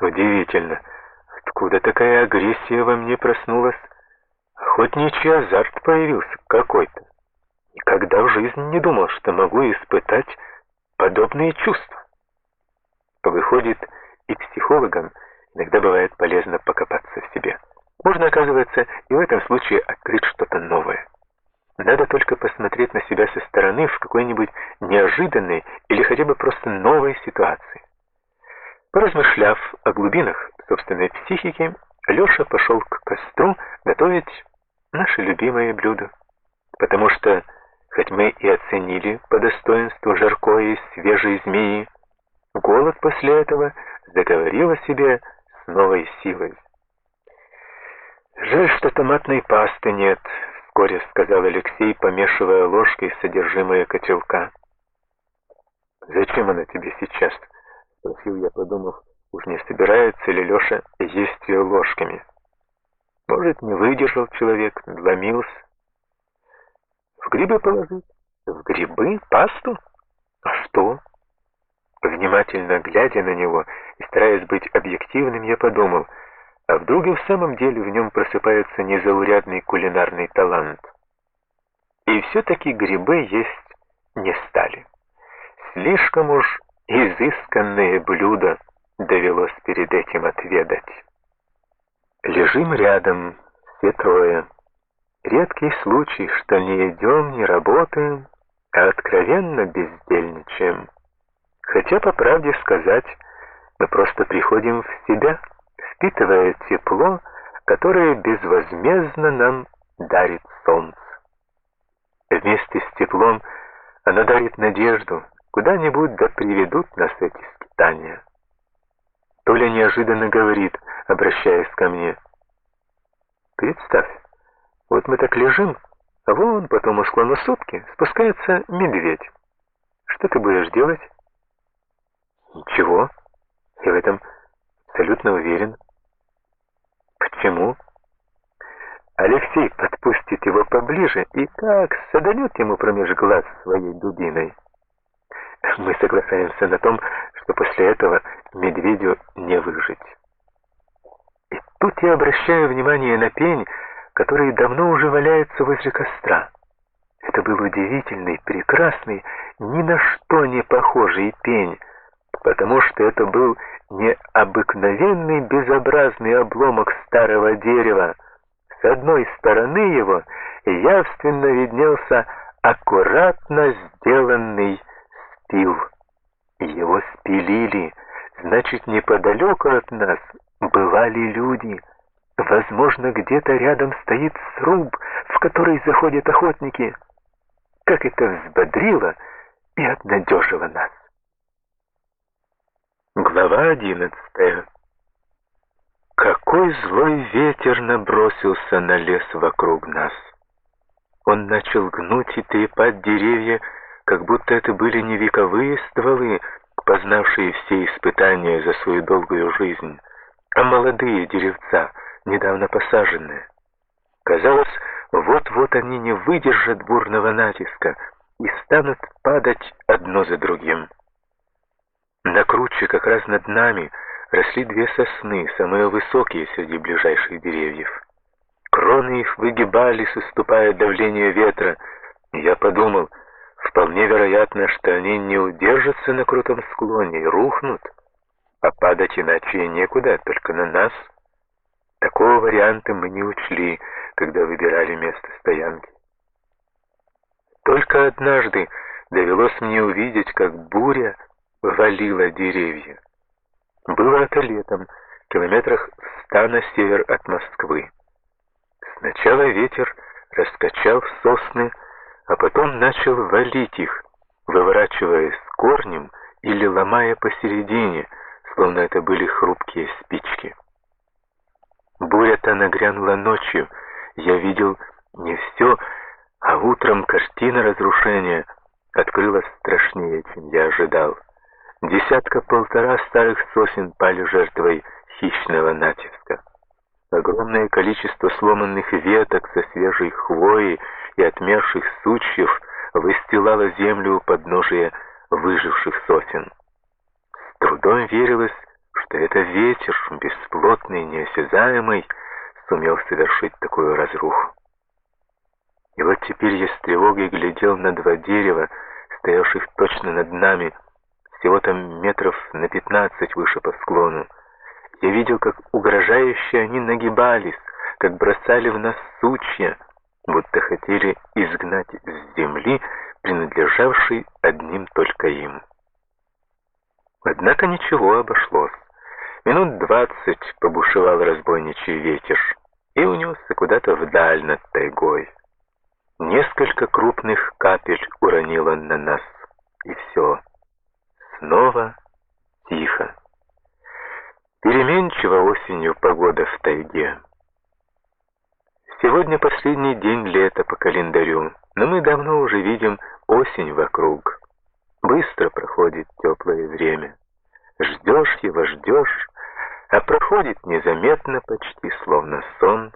Удивительно, откуда такая агрессия во мне проснулась? Охотничий азарт появился какой-то. Никогда в жизни не думал, что могу испытать подобные чувства. Выходит, и психологам иногда бывает полезно покопаться в себе. Можно, оказывается, и в этом случае открыть что-то новое. Надо только посмотреть на себя со стороны в какой-нибудь неожиданной или хотя бы просто новой ситуации. Поразмышляв о глубинах собственной психики, Леша пошел к костру готовить наше любимое блюдо. Потому что, хоть мы и оценили по достоинству жаркое и свежие змеи, голод после этого заговорил о себе с новой силой. «Жаль, что томатной пасты нет», — вскоре сказал Алексей, помешивая ложкой содержимое котелка. «Зачем она тебе сейчас?» — спросил я, подумав, уж не собирается ли Леша есть ее ложками. Может, не выдержал человек, надломился. В грибы положить? В грибы? Пасту? А что? Внимательно глядя на него и стараясь быть объективным, я подумал — а вдруг и в самом деле в нем просыпается незаурядный кулинарный талант. И все-таки грибы есть не стали. Слишком уж изысканное блюдо довелось перед этим отведать. Лежим рядом, все трое. Редкий случай, что не идем, не работаем, а откровенно бездельничаем. Хотя, по правде сказать, мы просто приходим в себя — впитывая тепло, которое безвозмездно нам дарит солнце. Вместе с теплом оно дарит надежду, куда-нибудь да приведут нас эти скитания. Толя неожиданно говорит, обращаясь ко мне. Представь, вот мы так лежим, а вон по тому склону сутки спускается медведь. Что ты будешь делать? Ничего. Я в этом абсолютно уверен. Почему? Алексей подпустит его поближе и так саданет ему промеж глаз своей дубиной. Мы соглашаемся на том, что после этого медведю не выжить. И тут я обращаю внимание на пень, который давно уже валяется возле костра. Это был удивительный, прекрасный, ни на что не похожий пень, потому что это был необыкновенный безобразный обломок старого дерева. С одной стороны его явственно виднелся аккуратно сделанный спил. Его спилили, значит, неподалеку от нас бывали люди. Возможно, где-то рядом стоит сруб, в который заходят охотники. Как это взбодрило и обнадежило нас. Глава одиннадцатая. Какой злой ветер набросился на лес вокруг нас. Он начал гнуть и трепать деревья, как будто это были не вековые стволы, познавшие все испытания за свою долгую жизнь, а молодые деревца, недавно посаженные. Казалось, вот-вот они не выдержат бурного натиска и станут падать одно за другим. На круче, как раз над нами, росли две сосны, самые высокие среди ближайших деревьев. Кроны их выгибались, уступая давлению ветра. Я подумал, вполне вероятно, что они не удержатся на крутом склоне и рухнут, а падать иначе некуда, только на нас. Такого варианта мы не учли, когда выбирали место стоянки. Только однажды довелось мне увидеть, как буря валило деревья. Было это летом, километрах в ста на север от Москвы. Сначала ветер раскачал сосны, а потом начал валить их, выворачивая с корнем или ломая посередине, словно это были хрупкие спички. Буря-то нагрянула ночью, я видел не все, а утром картина разрушения открылась страшнее, чем я ожидал. Десятка-полтора старых сосен пали жертвой хищного натиска. Огромное количество сломанных веток со свежей хвои и отмерших сучьев выстилало землю у подножия выживших сосен. С трудом верилось, это, это ветер, бесплотный, неосязаемый, сумел совершить такую разруху. И вот теперь я с тревогой глядел на два дерева, стоявших точно над нами, всего там метров на пятнадцать выше по склону. Я видел, как угрожающе они нагибались, как бросали в нас сучья, будто хотели изгнать с земли, принадлежавший одним только им. Однако ничего обошлось. Минут двадцать побушевал разбойничий ветер и унесся куда-то вдаль над тайгой. Несколько крупных капель уронил он на нас, и все. Снова тихо. Переменчива осенью погода в тайге. Сегодня последний день лета по календарю, но мы давно уже видим осень вокруг. Быстро проходит теплое время. Ждешь его, ждешь, а проходит незаметно, почти словно сон.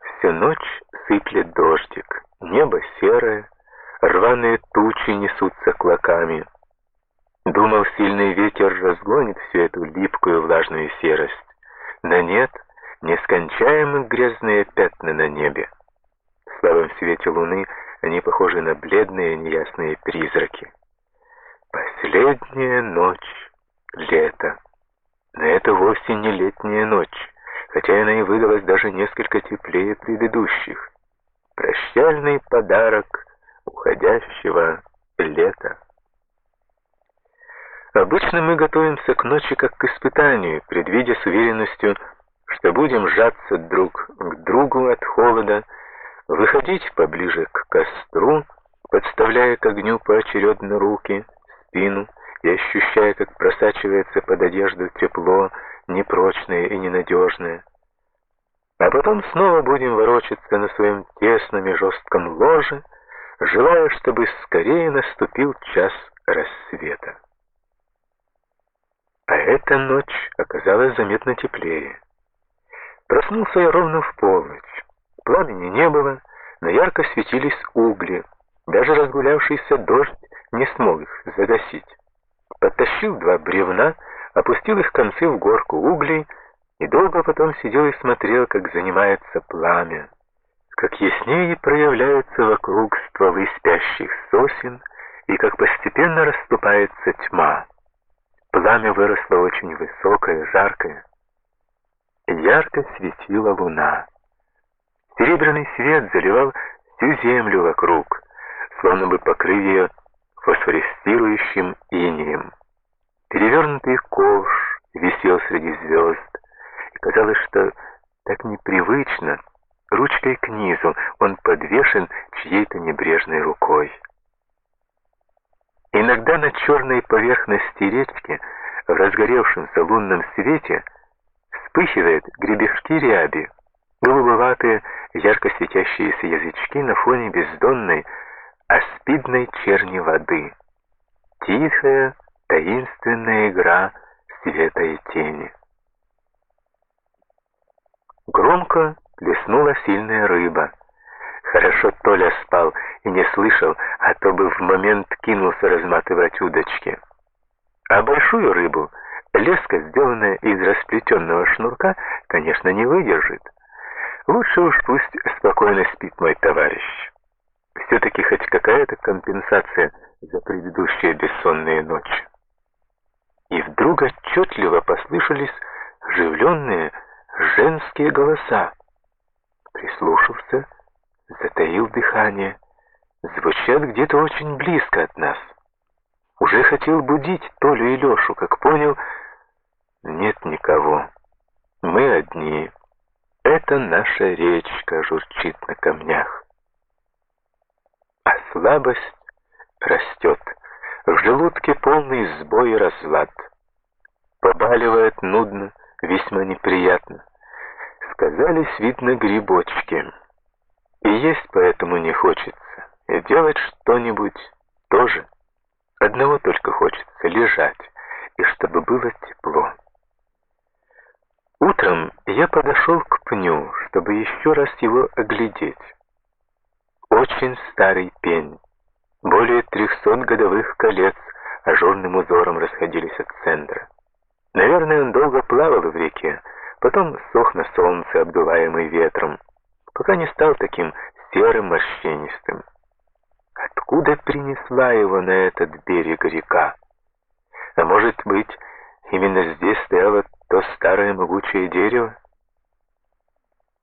Всю ночь сыплет дождик, небо серое, рваные тучи несутся клоками. Думал, сильный ветер разгонит всю эту липкую влажную серость. Но нет, нескончаемы грязные пятна на небе. В слабом свете луны они похожи на бледные неясные призраки. Последняя ночь лета. Но это вовсе не летняя ночь, хотя она и выдалась даже несколько теплее предыдущих. Прощальный подарок уходящего лета. Обычно мы готовимся к ночи как к испытанию, предвидя с уверенностью, что будем сжаться друг к другу от холода, выходить поближе к костру, подставляя к огню поочередно руки, спину и ощущая, как просачивается под одежду тепло, непрочное и ненадежное. А потом снова будем ворочаться на своем тесном и жестком ложе, желая, чтобы скорее наступил час рассвета. А эта ночь оказалась заметно теплее. Проснулся я ровно в полночь. Пламени не было, но ярко светились угли. Даже разгулявшийся дождь не смог их загасить. Подтащил два бревна, опустил их концы в горку углей и долго потом сидел и смотрел, как занимается пламя, как яснее проявляются вокруг стволы спящих сосен и как постепенно расступается тьма. Пламя выросло очень высокое, жаркое. Ярко светила луна. Серебряный свет заливал всю землю вокруг, словно бы покрыв ее фосфорестирующим инием. Перевернутый ковш висел среди звезд, и казалось, что так непривычно, ручкой к низу, он подвешен чьей-то небрежной рукой. Иногда на черной поверхности речки, в разгоревшемся лунном свете, вспыхивают гребешки ряби, голубоватые, ярко светящиеся язычки на фоне бездонной, аспидной черни воды. Тихая, таинственная игра света и тени. Громко плеснула сильная рыба. Хорошо Толя спал и не слышал, а то бы в момент кинулся разматывать удочки. А большую рыбу леска, сделанная из расплетенного шнурка, конечно, не выдержит. Лучше уж пусть спокойно спит мой товарищ. Все-таки хоть какая-то компенсация за предыдущие бессонные ночи. И вдруг отчетливо послышались оживленные женские голоса. Прислушался, затаил дыхание. Звучат где-то очень близко от нас. Уже хотел будить Толю и Лешу, как понял, нет никого. Мы одни. Это наша речка журчит на камнях. А слабость растет. В желудке полный сбой и разлад. Побаливает нудно, весьма неприятно. Сказались, видно, грибочки. И есть поэтому не хочется. И делать что-нибудь тоже. Одного только хочется — лежать, и чтобы было тепло. Утром я подошел к пню, чтобы еще раз его оглядеть. Очень старый пень. Более трехсот годовых колец ажурным узором расходились от центра. Наверное, он долго плавал в реке, потом сох на солнце, обдуваемый ветром, пока не стал таким серым морщинистым. Откуда принесла его на этот берег река? А может быть, именно здесь стояло то старое могучее дерево,